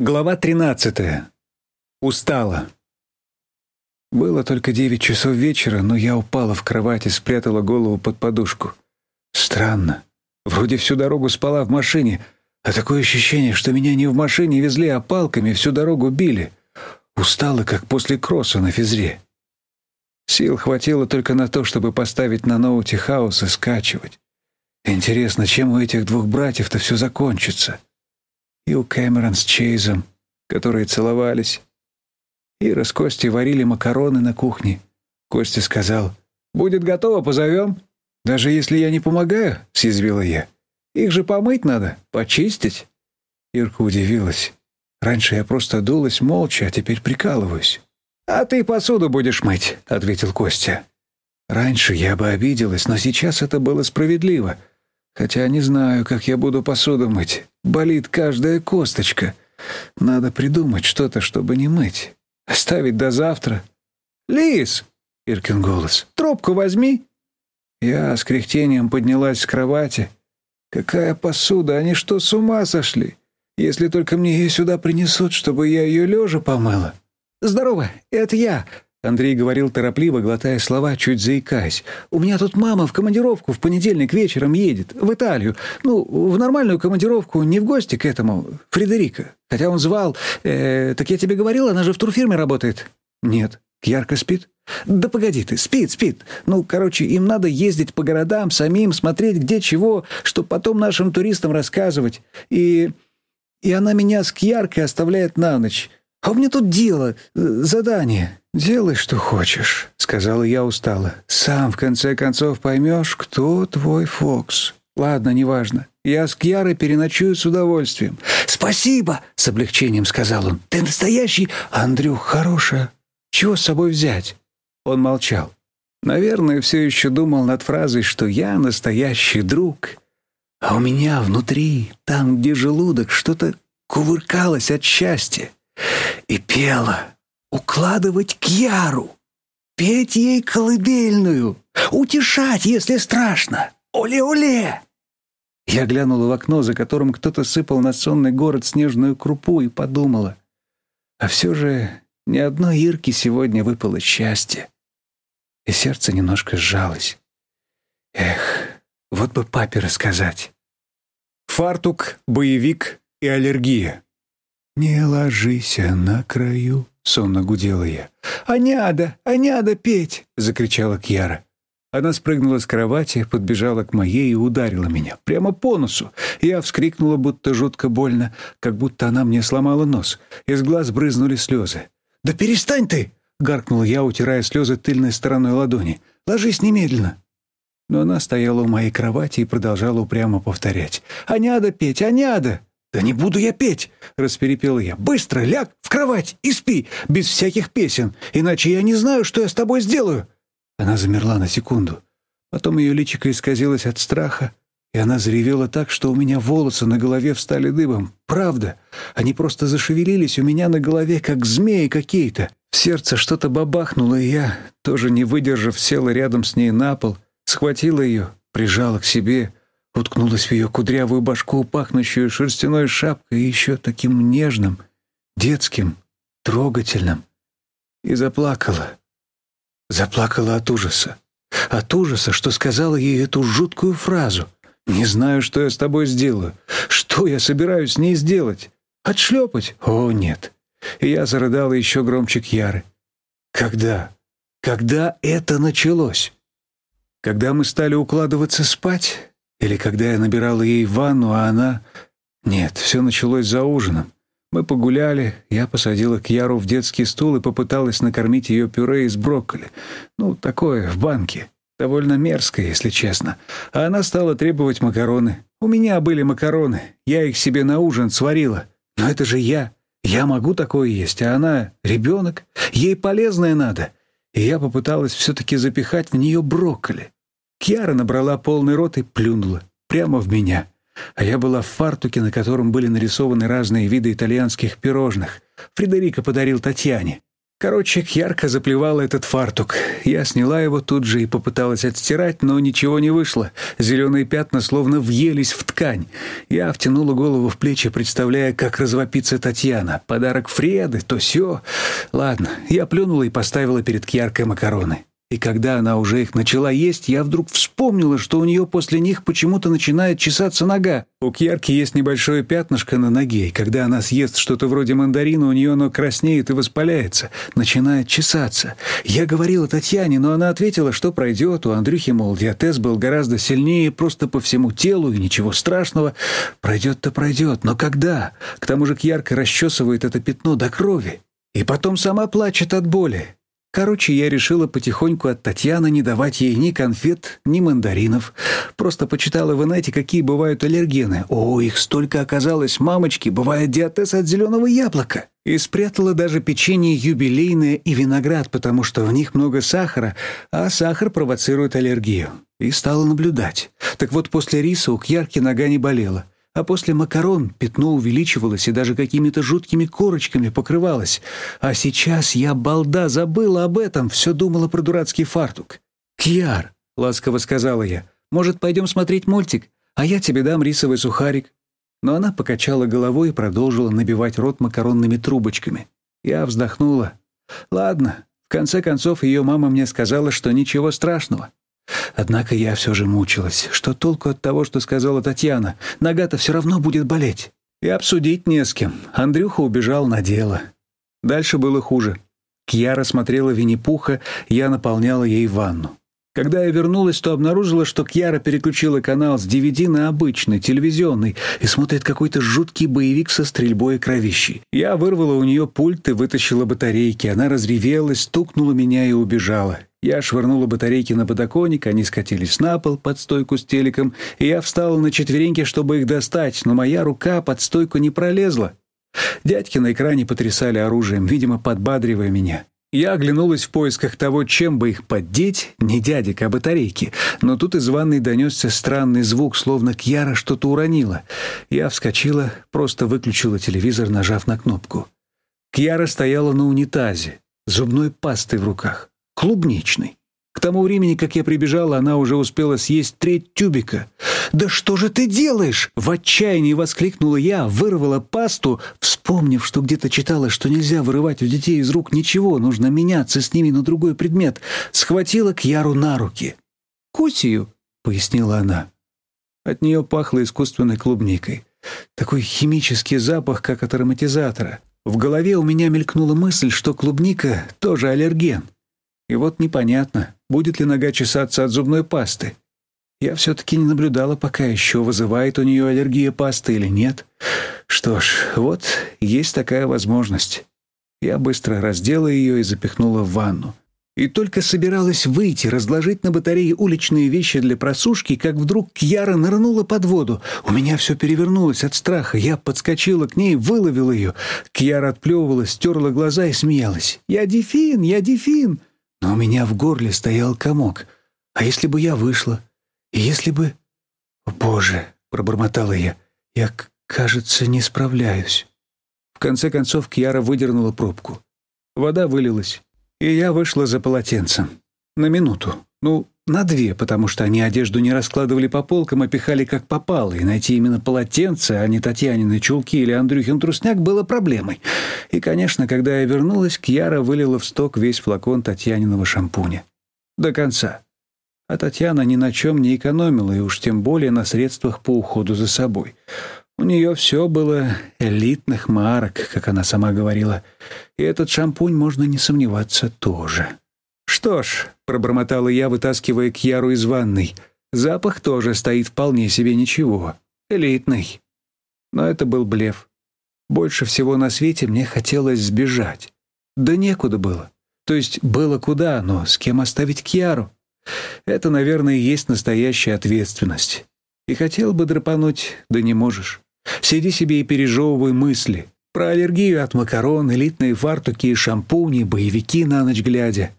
Глава 13. Устала. Было только девять часов вечера, но я упала в кровать и спрятала голову под подушку. Странно. Вроде всю дорогу спала в машине, а такое ощущение, что меня не в машине везли, а палками всю дорогу били. Устала, как после кросса на физре. Сил хватило только на то, чтобы поставить на ноуте хаос и скачивать. Интересно, чем у этих двух братьев-то все закончится? — и у Кэмерон с Чейзом, которые целовались. Ира с Костей варили макароны на кухне. Костя сказал, «Будет готово, позовем». «Даже если я не помогаю», — съязвила я. «Их же помыть надо, почистить». Ирка удивилась. «Раньше я просто дулась молча, а теперь прикалываюсь». «А ты посуду будешь мыть», — ответил Костя. «Раньше я бы обиделась, но сейчас это было справедливо. Хотя не знаю, как я буду посуду мыть. Болит каждая косточка. Надо придумать что-то, чтобы не мыть. Оставить до завтра. «Лис!» — Иркин голос. «Трубку возьми!» Я с кряхтением поднялась с кровати. «Какая посуда! Они что, с ума сошли? Если только мне ее сюда принесут, чтобы я ее лежа помыла!» «Здорово! Это я!» Андрей говорил торопливо, глотая слова, чуть заикаясь. «У меня тут мама в командировку в понедельник вечером едет, в Италию. Ну, в нормальную командировку, не в гости к этому, Фредерика. Хотя он звал. Э, так я тебе говорил, она же в турфирме работает». «Нет». «Ярко спит?» «Да погоди ты, спит, спит. Ну, короче, им надо ездить по городам, самим, смотреть где чего, чтобы потом нашим туристам рассказывать. И... и она меня с Кьяркой оставляет на ночь. А у меня тут дело, задание». «Делай, что хочешь», — сказала я устало. «Сам, в конце концов, поймешь, кто твой Фокс. Ладно, неважно. Я с Кьярой переночую с удовольствием». «Спасибо!» — с облегчением сказал он. «Ты настоящий...» «Андрюх, хорошая. Чего с собой взять?» Он молчал. Наверное, все еще думал над фразой, что я настоящий друг. А у меня внутри, там, где желудок, что-то кувыркалось от счастья и пело укладывать Кьяру, петь ей колыбельную, утешать, если страшно. Оле-оле! Я глянула в окно, за которым кто-то сыпал на сонный город снежную крупу, и подумала. А все же ни одной Ирке сегодня выпало счастье. И сердце немножко сжалось. Эх, вот бы папе рассказать. Фартук, боевик и аллергия. «Не ложись на краю», — сонно гудела я. «Аняда! Аняда петь!» — закричала Кьяра. Она спрыгнула с кровати, подбежала к моей и ударила меня. Прямо по носу. Я вскрикнула, будто жутко больно, как будто она мне сломала нос. Из глаз брызнули слезы. «Да перестань ты!» — гаркнула я, утирая слезы тыльной стороной ладони. «Ложись немедленно!» Но она стояла у моей кровати и продолжала упрямо повторять. «Аняда петь! Аняда!» «Да не буду я петь!» — расперепел я. «Быстро ляг в кровать и спи, без всяких песен, иначе я не знаю, что я с тобой сделаю!» Она замерла на секунду. Потом ее личико исказилось от страха, и она заревела так, что у меня волосы на голове встали дыбом. Правда, они просто зашевелились у меня на голове, как змеи какие-то. В сердце что-то бабахнуло, и я, тоже не выдержав, села рядом с ней на пол, схватила ее, прижала к себе — уткнулась в ее кудрявую башку, пахнущую шерстяной шапкой и еще таким нежным, детским, трогательным, и заплакала. Заплакала от ужаса. От ужаса, что сказала ей эту жуткую фразу. «Не знаю, что я с тобой сделаю. Что я собираюсь с ней сделать? Отшлепать? О, нет!» И я зарыдала еще громче Кьяры. «Когда? Когда это началось?» Когда мы стали укладываться спать, или когда я набирала ей ванну, а она... Нет, все началось за ужином. Мы погуляли, я посадила Кьяру в детский стул и попыталась накормить ее пюре из брокколи. Ну, такое, в банке. Довольно мерзкое, если честно. А она стала требовать макароны. У меня были макароны. Я их себе на ужин сварила. Но это же я. Я могу такое есть, а она — ребенок. Ей полезное надо. И я попыталась все-таки запихать в нее брокколи. Кьяра набрала полный рот и плюнула. Прямо в меня. А я была в фартуке, на котором были нарисованы разные виды итальянских пирожных. Фредерико подарил Татьяне. Короче, ярко заплевала этот фартук. Я сняла его тут же и попыталась отстирать, но ничего не вышло. Зеленые пятна словно въелись в ткань. Я втянула голову в плечи, представляя, как развопится Татьяна. Подарок Фреды, то все. Ладно, я плюнула и поставила перед Кьяркой макароны. И когда она уже их начала есть, я вдруг вспомнила, что у нее после них почему-то начинает чесаться нога. У Кьярки есть небольшое пятнышко на ноге, и когда она съест что-то вроде мандарина, у нее оно краснеет и воспаляется, начинает чесаться. Я говорила Татьяне, но она ответила, что пройдет. У Андрюхи, мол, диатез был гораздо сильнее, просто по всему телу, и ничего страшного. Пройдет-то пройдет, но когда? К тому же Кьярка расчесывает это пятно до крови. И потом сама плачет от боли. Короче, я решила потихоньку от Татьяны не давать ей ни конфет, ни мандаринов. Просто почитала в инете, какие бывают аллергены. О, их столько оказалось, мамочки, бывает диатез от зеленого яблока. И спрятала даже печенье юбилейное и виноград, потому что в них много сахара, а сахар провоцирует аллергию. И стала наблюдать. Так вот, после риса у Кьярки нога не болела. А после макарон пятно увеличивалось и даже какими-то жуткими корочками покрывалось. А сейчас я, балда, забыла об этом, все думала про дурацкий фартук. «Кьяр», — ласково сказала я, — «может, пойдем смотреть мультик, а я тебе дам рисовый сухарик?» Но она покачала головой и продолжила набивать рот макаронными трубочками. Я вздохнула. «Ладно». В конце концов, ее мама мне сказала, что ничего страшного. Однако я все же мучилась. Что толку от того, что сказала Татьяна? Нога-то все равно будет болеть. И обсудить не с кем. Андрюха убежал на дело. Дальше было хуже. Кьяра смотрела Винни-Пуха, я наполняла ей ванну. Когда я вернулась, то обнаружила, что Кьяра переключила канал с DVD на обычный, телевизионный, и смотрит какой-то жуткий боевик со стрельбой и кровищей. Я вырвала у нее пульт и вытащила батарейки. Она разревелась, стукнула меня и убежала. Я швырнула батарейки на подоконник, они скатились на пол под стойку с телеком, и я встала на четвереньки, чтобы их достать, но моя рука под стойку не пролезла. Дядьки на экране потрясали оружием, видимо, подбадривая меня. Я оглянулась в поисках того, чем бы их поддеть, не дядик, а батарейки. Но тут из ванной донесся странный звук, словно Кьяра что-то уронила. Я вскочила, просто выключила телевизор, нажав на кнопку. Кьяра стояла на унитазе, зубной пастой в руках клубничный. К тому времени, как я прибежала, она уже успела съесть треть тюбика. «Да что же ты делаешь?» В отчаянии воскликнула я, вырвала пасту, вспомнив, что где-то читала, что нельзя вырывать у детей из рук ничего, нужно меняться с ними на другой предмет. Схватила Кьяру на руки. «Кусию», — пояснила она. От нее пахло искусственной клубникой. Такой химический запах, как от ароматизатора. В голове у меня мелькнула мысль, что клубника тоже аллерген. И вот непонятно, будет ли нога чесаться от зубной пасты. Я все-таки не наблюдала пока еще, вызывает у нее аллергия пасты или нет. Что ж, вот есть такая возможность. Я быстро раздела ее и запихнула в ванну. И только собиралась выйти, разложить на батарее уличные вещи для просушки, как вдруг Кьяра нырнула под воду. У меня все перевернулось от страха. Я подскочила к ней, выловила ее. Кьяра отплевывалась, стерла глаза и смеялась. «Я дефин! Я дефин!» Но у меня в горле стоял комок. А если бы я вышла? И если бы... «О, Боже!» — пробормотала я. «Я, кажется, не справляюсь». В конце концов Кьяра выдернула пробку. Вода вылилась, и я вышла за полотенцем. На минуту. Ну, на две, потому что они одежду не раскладывали по полкам, а пихали как попало, и найти именно полотенце, а не Татьянины чулки или Андрюхин трусняк, было проблемой. И, конечно, когда я вернулась, Кьяра вылила в сток весь флакон Татьяниного шампуня. До конца. А Татьяна ни на чем не экономила, и уж тем более на средствах по уходу за собой. У нее все было элитных марок, как она сама говорила. И этот шампунь, можно не сомневаться, тоже. «Что ж», — пробормотала я, вытаскивая Кьяру из ванной, «запах тоже стоит вполне себе ничего. Элитный». Но это был блеф. Больше всего на свете мне хотелось сбежать. Да некуда было. То есть было куда, но с кем оставить Кьяру? Это, наверное, и есть настоящая ответственность. И хотел бы драпануть, да не можешь. Сиди себе и пережевывай мысли. Про аллергию от макарон, элитные фартуки и шампуни, боевики на ночь глядя.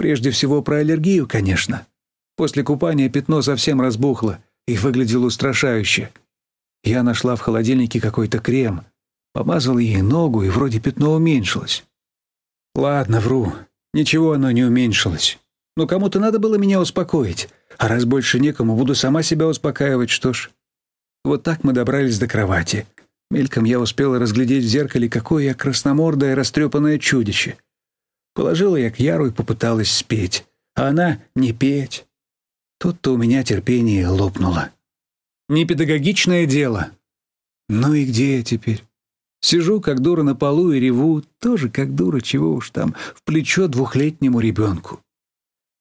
Прежде всего про аллергию, конечно. После купания пятно совсем разбухло и выглядело устрашающе. Я нашла в холодильнике какой-то крем, помазала ей ногу, и вроде пятно уменьшилось. Ладно, вру. Ничего оно не уменьшилось. Но кому-то надо было меня успокоить. А раз больше некому, буду сама себя успокаивать, что ж. Вот так мы добрались до кровати. Мельком я успела разглядеть в зеркале, какое я красномордое растрепанное чудище. Положила я к Яру и попыталась спеть. А она не петь. Тут-то у меня терпение лопнуло. Непедагогичное дело. Ну и где я теперь? Сижу, как дура на полу, и реву, тоже как дура, чего уж там, в плечо двухлетнему ребенку.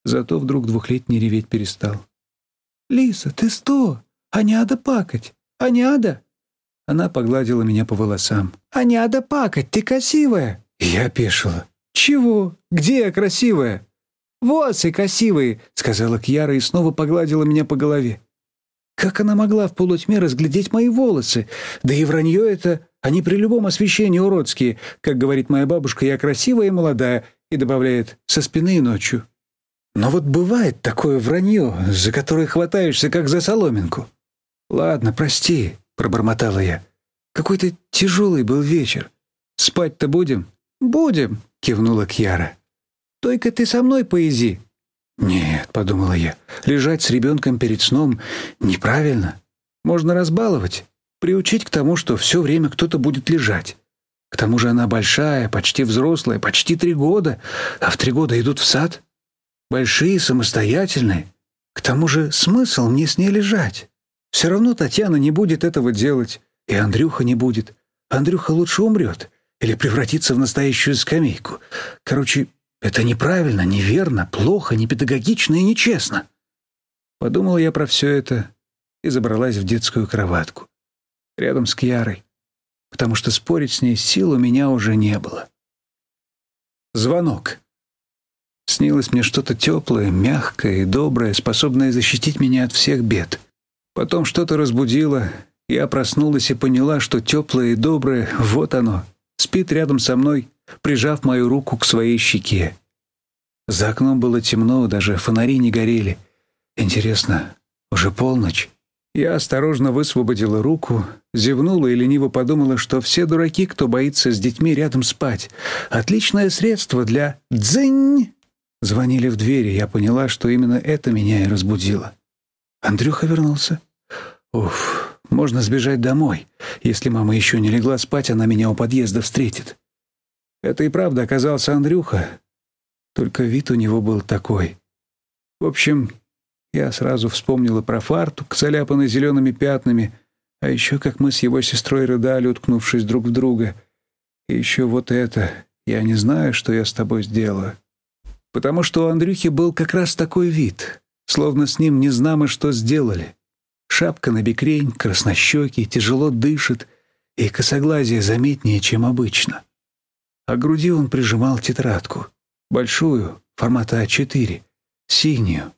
Зато вдруг двухлетний реветь перестал. «Лиса, ты сто? А не надо пакать? А не надо?» Она погладила меня по волосам. «А не надо пакать, ты красивая!» Я опешила. «Чего? Где я красивая?» «Волосы красивые!» — сказала Кьяра и снова погладила меня по голове. Как она могла в полутьме разглядеть мои волосы? Да и вранье это они при любом освещении уродские. Как говорит моя бабушка, я красивая и молодая, и добавляет «со спины и ночью». Но вот бывает такое вранье, за которое хватаешься, как за соломинку. «Ладно, прости», — пробормотала я. «Какой-то тяжелый был вечер. Спать-то будем?» «Будем», — кивнула Кьяра. «Только ты со мной поези». «Нет», — подумала я, — «лежать с ребенком перед сном неправильно. Можно разбаловать, приучить к тому, что все время кто-то будет лежать. К тому же она большая, почти взрослая, почти три года, а в три года идут в сад. Большие, самостоятельные. К тому же смысл мне с ней лежать. Все равно Татьяна не будет этого делать, и Андрюха не будет. Андрюха лучше умрет или превратится в настоящую скамейку. Короче, это неправильно, неверно, плохо, непедагогично и нечестно. Подумала я про все это и забралась в детскую кроватку рядом с Кьярой, потому что спорить с ней сил у меня уже не было. Звонок. Снилось мне что-то теплое, мягкое и доброе, способное защитить меня от всех бед. Потом что-то разбудило, я проснулась и поняла, что теплое и доброе, вот оно, спит рядом со мной, прижав мою руку к своей щеке. За окном было темно, даже фонари не горели. Интересно, уже полночь? Я осторожно высвободила руку, зевнула и лениво подумала, что все дураки, кто боится с детьми рядом спать. Отличное средство для «дзынь». Звонили в двери, я поняла, что именно это меня и разбудило. Андрюха вернулся. Уф, можно сбежать домой. Если мама еще не легла спать, она меня у подъезда встретит. Это и правда оказался Андрюха. Только вид у него был такой. В общем, я сразу вспомнила про фартук, заляпанный зелеными пятнами, а еще как мы с его сестрой рыдали, уткнувшись друг в друга. И еще вот это. Я не знаю, что я с тобой сделаю. Потому что у Андрюхи был как раз такой вид, словно с ним не знамо что сделали. Шапка на бекрень, краснощекий, тяжело дышит, и косоглазие заметнее, чем обычно. А груди он прижимал тетрадку, большую, формата А4, синюю,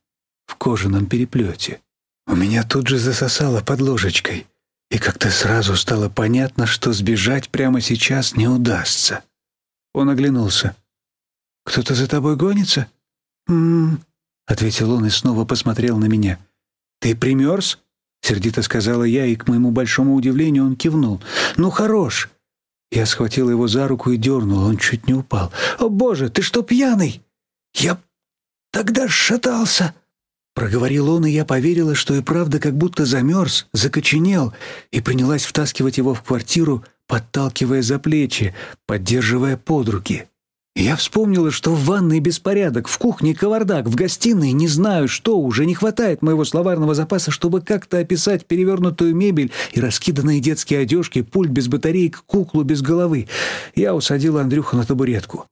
в кожаном переплете. У меня тут же засосало под ложечкой, и как-то сразу стало понятно, что сбежать прямо сейчас не удастся. Он оглянулся. «Кто-то за тобой гонится?» «М-м-м», ответил он и снова посмотрел на меня. «Ты примерз?» — сердито сказала я, и, к моему большому удивлению, он кивнул. «Ну, хорош!» Я схватил его за руку и дернул, он чуть не упал. «О, Боже, ты что, пьяный?» «Я тогда шатался!» Проговорил он, и я поверила, что и правда как будто замерз, закоченел, и принялась втаскивать его в квартиру, подталкивая за плечи, поддерживая под руки. Я вспомнила, что в ванной беспорядок, в кухне кавардак, в гостиной не знаю что, уже не хватает моего словарного запаса, чтобы как-то описать перевернутую мебель и раскиданные детские одежки, пульт без батареек, куклу без головы. Я усадила Андрюху на табуретку.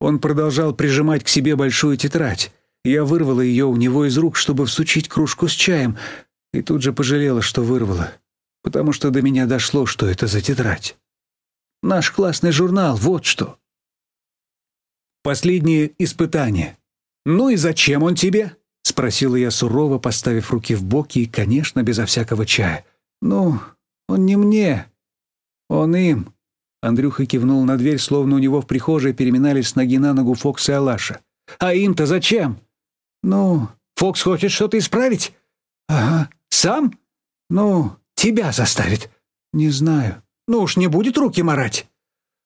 Он продолжал прижимать к себе большую тетрадь. Я вырвала ее у него из рук, чтобы всучить кружку с чаем, и тут же пожалела, что вырвала, потому что до меня дошло, что это за тетрадь. Наш классный журнал, вот что. Последнее испытание. «Ну и зачем он тебе?» — спросила я сурово, поставив руки в боки и, конечно, безо всякого чая. «Ну, он не мне. Он им». Андрюха кивнул на дверь, словно у него в прихожей переминались ноги на ногу Фокс и Алаша. «А им-то зачем?» «Ну, Фокс хочет что-то исправить?» «Ага. Сам?» «Ну, тебя заставит». «Не знаю». «Ну уж не будет руки марать».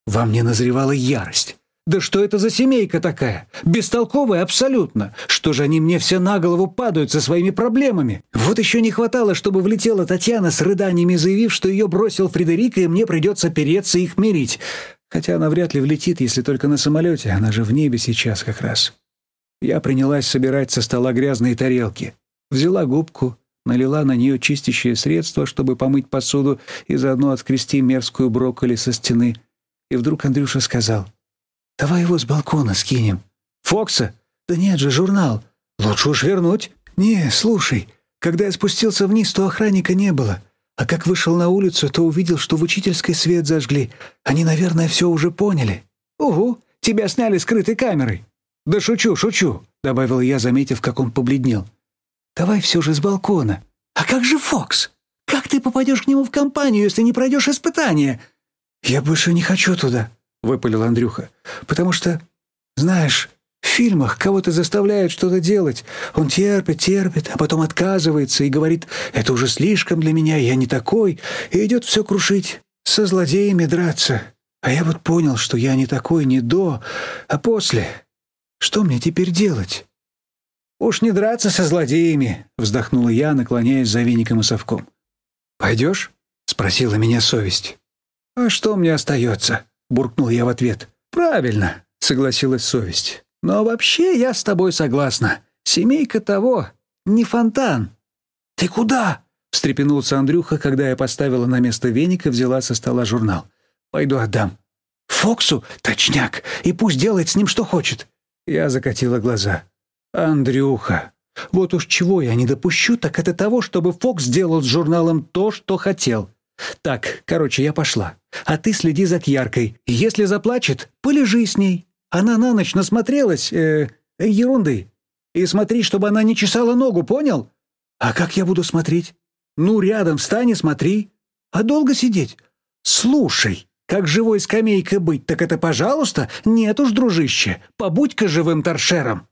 Во мне назревала ярость. Да что это за семейка такая? Бестолковая абсолютно. Что же они мне все на голову падают со своими проблемами? Вот еще не хватало, чтобы влетела Татьяна с рыданиями, заявив, что ее бросил Фредерика, и мне придется переться их мирить. Хотя она вряд ли влетит, если только на самолете. Она же в небе сейчас как раз. Я принялась собирать со стола грязные тарелки. Взяла губку, налила на нее чистящее средство, чтобы помыть посуду и заодно отскрести мерзкую брокколи со стены. И вдруг Андрюша сказал, «Давай его с балкона скинем». «Фокса? Да нет же, журнал. Лучше уж вернуть». «Не, слушай, когда я спустился вниз, то охранника не было. А как вышел на улицу, то увидел, что в учительской свет зажгли. Они, наверное, все уже поняли». «Угу, тебя сняли скрытой камерой». «Да шучу, шучу», — добавил я, заметив, как он побледнел. Давай все же с балкона. А как же Фокс? Как ты попадешь к нему в компанию, если не пройдешь испытание? Я больше не хочу туда, выпалил Андрюха. Потому что, знаешь, в фильмах кого-то заставляют что-то делать. Он терпит, терпит, а потом отказывается и говорит, это уже слишком для меня, я не такой, и идет все крушить, со злодеями драться. А я вот понял, что я не такой не до, а после. Что мне теперь делать? «Уж не драться со злодеями», — вздохнула я, наклоняясь за веником и совком. «Пойдешь?» — спросила меня совесть. «А что мне остается?» — буркнул я в ответ. «Правильно», — согласилась совесть. «Но вообще я с тобой согласна. Семейка того не фонтан». «Ты куда?» — встрепенулся Андрюха, когда я поставила на место веник и взяла со стола журнал. «Пойду отдам». «Фоксу? Точняк! И пусть делает с ним что хочет!» Я закатила глаза. «Андрюха, вот уж чего я не допущу, так это того, чтобы Фокс сделал с журналом то, что хотел. Так, короче, я пошла. А ты следи за Кьяркой. Если заплачет, полежи с ней. Она на ночь насмотрелась, э, э, ерунды. И смотри, чтобы она не чесала ногу, понял? А как я буду смотреть? Ну, рядом встань и смотри. А долго сидеть? Слушай, как живой скамейкой быть, так это пожалуйста? Нет уж, дружище, побудь-ка живым торшером.